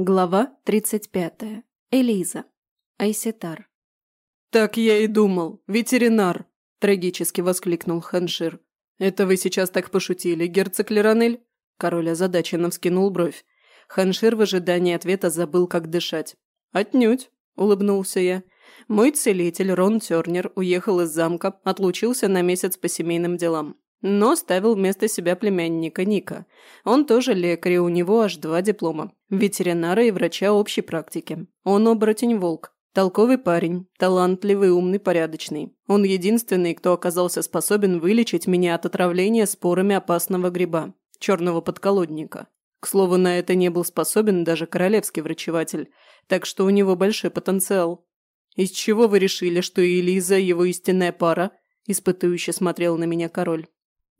Глава 35. Элиза. Айсетар. «Так я и думал. Ветеринар!» – трагически воскликнул Ханшир. «Это вы сейчас так пошутили, герцог Леронель?» Король озадаченно вскинул бровь. Ханшир в ожидании ответа забыл, как дышать. «Отнюдь», – улыбнулся я. «Мой целитель Рон Тернер уехал из замка, отлучился на месяц по семейным делам но ставил вместо себя племянника Ника. Он тоже лекарь, у него аж два диплома – ветеринара и врача общей практики. Он оборотень-волк. Толковый парень, талантливый, умный, порядочный. Он единственный, кто оказался способен вылечить меня от отравления спорами опасного гриба – черного подколодника. К слову, на это не был способен даже королевский врачеватель, так что у него большой потенциал. «Из чего вы решили, что Элиза – его истинная пара?» – испытующе смотрел на меня король.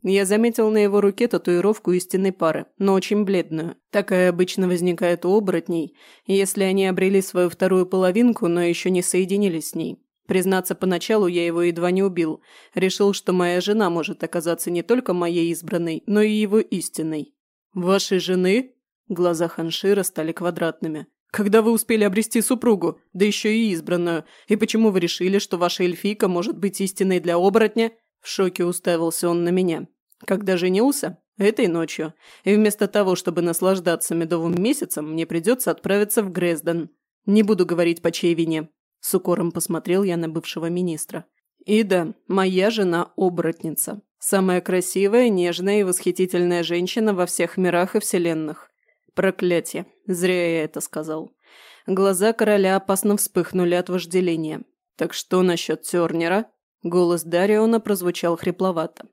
Я заметил на его руке татуировку истинной пары, но очень бледную. Такая обычно возникает у оборотней, если они обрели свою вторую половинку, но еще не соединились с ней. Признаться, поначалу я его едва не убил. Решил, что моя жена может оказаться не только моей избранной, но и его истинной. «Вашей жены?» Глаза Ханшира стали квадратными. «Когда вы успели обрести супругу, да еще и избранную? И почему вы решили, что ваша эльфийка может быть истинной для оборотня?» В шоке уставился он на меня. Когда женился? Этой ночью. И вместо того, чтобы наслаждаться медовым месяцем, мне придется отправиться в Грезден. Не буду говорить по чьей вине. С укором посмотрел я на бывшего министра. И да, моя жена – оборотница. Самая красивая, нежная и восхитительная женщина во всех мирах и вселенных. Проклятие. Зря я это сказал. Глаза короля опасно вспыхнули от вожделения. Так что насчет Тернера? Голос Дариона прозвучал хрипловато.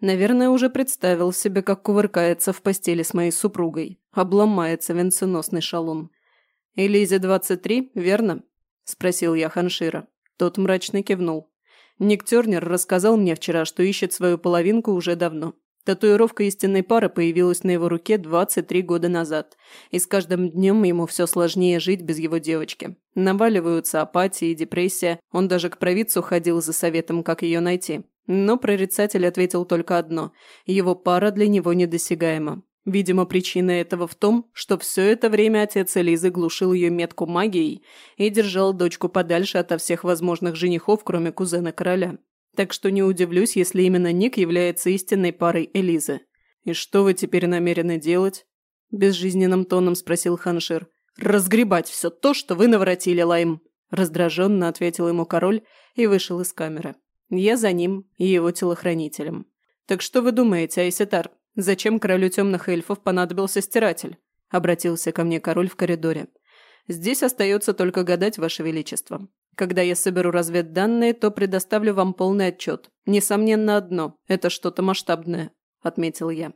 Наверное, уже представил себе, как кувыркается в постели с моей супругой. Обломается венценосный шалун. «Элизе 23, верно?» – спросил я Ханшира. Тот мрачно кивнул. Ник Тернер рассказал мне вчера, что ищет свою половинку уже давно. Татуировка истинной пары появилась на его руке 23 года назад, и с каждым днем ему все сложнее жить без его девочки. Наваливаются апатия и депрессия, он даже к провидцу ходил за советом, как ее найти. Но прорицатель ответил только одно – его пара для него недосягаема. Видимо, причина этого в том, что все это время отец Элизы глушил ее метку магией и держал дочку подальше ото всех возможных женихов, кроме кузена короля. Так что не удивлюсь, если именно Ник является истинной парой Элизы. «И что вы теперь намерены делать?» Безжизненным тоном спросил Ханшир. «Разгребать все то, что вы наворотили, Лайм!» Раздраженно ответил ему король и вышел из камеры. Я за ним и его телохранителем. «Так что вы думаете, Айсетар, зачем королю темных эльфов понадобился стиратель?» Обратился ко мне король в коридоре. «Здесь остается только гадать, Ваше Величество. Когда я соберу разведданные, то предоставлю вам полный отчет. Несомненно одно – это что-то масштабное», – отметил я.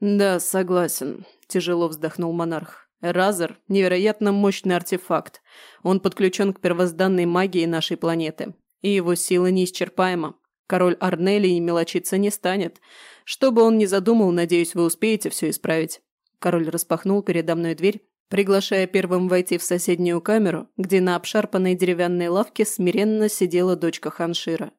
«Да, согласен», – тяжело вздохнул монарх. «Эразер – невероятно мощный артефакт. Он подключен к первозданной магии нашей планеты. И его сила неисчерпаема. Король Арнелии мелочиться не станет. Что бы он ни задумал, надеюсь, вы успеете все исправить». Король распахнул передо мной дверь приглашая первым войти в соседнюю камеру, где на обшарпанной деревянной лавке смиренно сидела дочка Ханшира.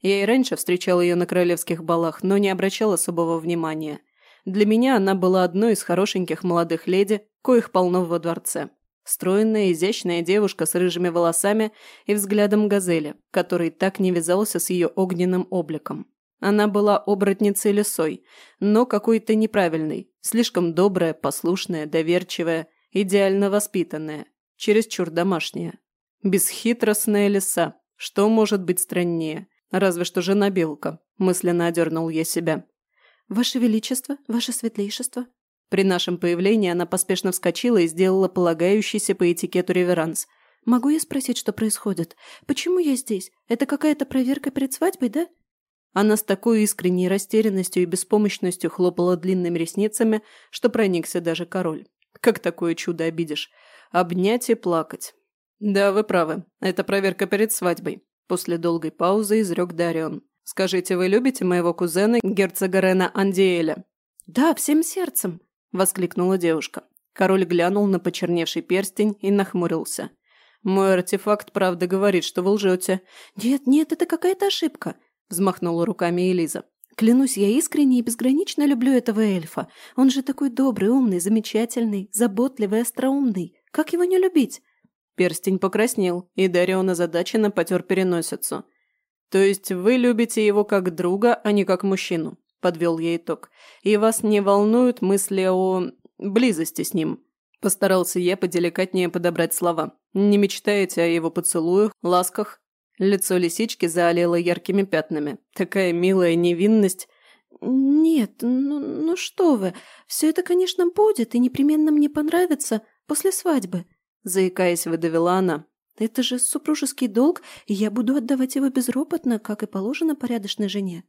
Я и раньше встречал ее на королевских балах, но не обращал особого внимания. Для меня она была одной из хорошеньких молодых леди, коих полно во дворце. Стройная, изящная девушка с рыжими волосами и взглядом газели, который так не вязался с ее огненным обликом. Она была оборотницей лисой, но какой-то неправильной, слишком добрая, послушная, доверчивая, идеально воспитанная, чересчур домашняя. Бесхитростная лиса. Что может быть страннее? Разве что жена белка. Мысленно одернул я себя. «Ваше Величество, Ваше Светлейшество». При нашем появлении она поспешно вскочила и сделала полагающийся по этикету реверанс. «Могу я спросить, что происходит? Почему я здесь? Это какая-то проверка перед свадьбой, да?» Она с такой искренней растерянностью и беспомощностью хлопала длинными ресницами, что проникся даже король. Как такое чудо обидишь? Обнять и плакать. Да, вы правы. Это проверка перед свадьбой. После долгой паузы изрек Дарион. Скажите, вы любите моего кузена, герцога Рена Андиэля? Да, всем сердцем, воскликнула девушка. Король глянул на почерневший перстень и нахмурился. «Мой артефакт правда говорит, что вы лжете». «Нет, нет, это какая-то ошибка», – взмахнула руками Элиза. Клянусь, я искренне и безгранично люблю этого эльфа. Он же такой добрый, умный, замечательный, заботливый, остроумный. Как его не любить?» Перстень покраснел, и Дарион озадаченно потер переносицу. «То есть вы любите его как друга, а не как мужчину?» – подвел я итог. «И вас не волнуют мысли о... близости с ним?» Постарался я поделикатнее подобрать слова. «Не мечтаете о его поцелуях, ласках?» Лицо лисички заолело яркими пятнами. Такая милая невинность. «Нет, ну, ну что вы, все это, конечно, будет и непременно мне понравится после свадьбы», заикаясь, выдавила она. «Это же супружеский долг, и я буду отдавать его безропотно, как и положено порядочной жене».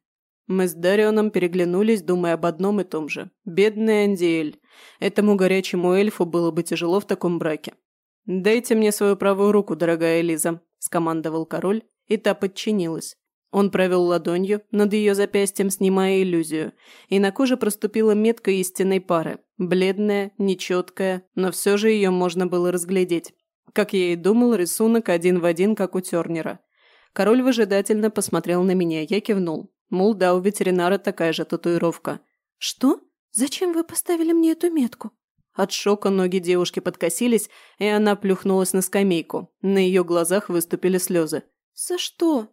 Мы с Дарионом переглянулись, думая об одном и том же. Бедный Андиэль. Этому горячему эльфу было бы тяжело в таком браке. «Дайте мне свою правую руку, дорогая Элиза», – скомандовал король, и та подчинилась. Он провел ладонью над ее запястьем, снимая иллюзию, и на коже проступила метка истинной пары. Бледная, нечеткая, но все же ее можно было разглядеть. Как я и думал, рисунок один в один, как у Тернера. Король выжидательно посмотрел на меня, я кивнул. Мол, да, у ветеринара такая же татуировка. «Что? Зачем вы поставили мне эту метку?» От шока ноги девушки подкосились, и она плюхнулась на скамейку. На ее глазах выступили слезы. «За что?»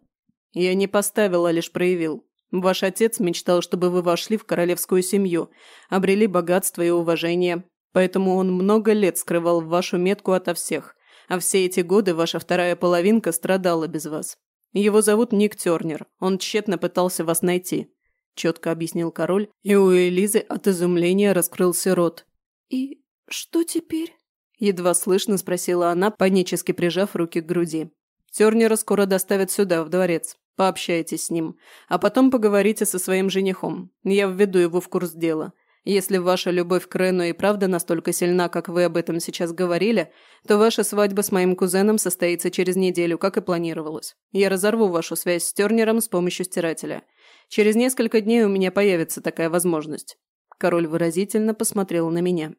«Я не поставил, а лишь проявил. Ваш отец мечтал, чтобы вы вошли в королевскую семью, обрели богатство и уважение. Поэтому он много лет скрывал вашу метку ото всех. А все эти годы ваша вторая половинка страдала без вас. Его зовут Ник Тернер. Он тщетно пытался вас найти», – четко объяснил король, и у Элизы от изумления раскрылся рот. «И что теперь?» – едва слышно спросила она, панически прижав руки к груди. «Тернера скоро доставят сюда, в дворец. Пообщайтесь с ним. А потом поговорите со своим женихом. Я введу его в курс дела. Если ваша любовь к Рену и правда настолько сильна, как вы об этом сейчас говорили, то ваша свадьба с моим кузеном состоится через неделю, как и планировалось. Я разорву вашу связь с Тернером с помощью стирателя. Через несколько дней у меня появится такая возможность». Король выразительно посмотрел на меня.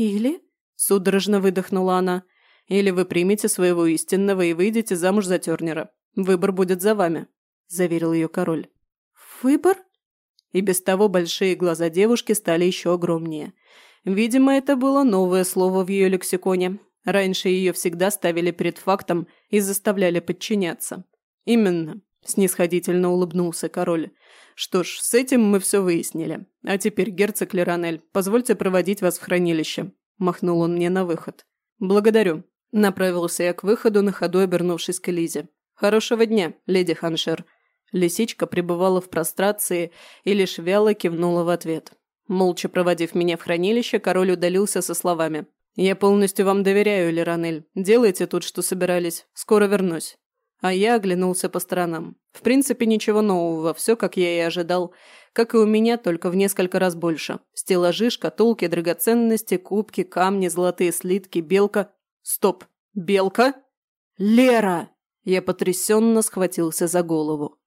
«Или?» – судорожно выдохнула она. «Или вы примете своего истинного и выйдете замуж за Тернера. Выбор будет за вами», – заверил ее король. «Выбор?» И без того большие глаза девушки стали еще огромнее. Видимо, это было новое слово в ее лексиконе. Раньше ее всегда ставили перед фактом и заставляли подчиняться. «Именно», – снисходительно улыбнулся король. «Что ж, с этим мы все выяснили. А теперь, герцог Леронель, позвольте проводить вас в хранилище», – махнул он мне на выход. «Благодарю», – направился я к выходу, на ходу обернувшись к Элизе. «Хорошего дня, леди Ханшер», Лисичка пребывала в прострации и лишь вяло кивнула в ответ. Молча проводив меня в хранилище, король удалился со словами. «Я полностью вам доверяю, Леронель. Делайте тут, что собирались. Скоро вернусь». А я оглянулся по сторонам. В принципе, ничего нового, все как я и ожидал. Как и у меня, только в несколько раз больше. Стеллажи, шкатулки, драгоценности, кубки, камни, золотые слитки, белка. Стоп! Белка? Лера! Я потрясенно схватился за голову.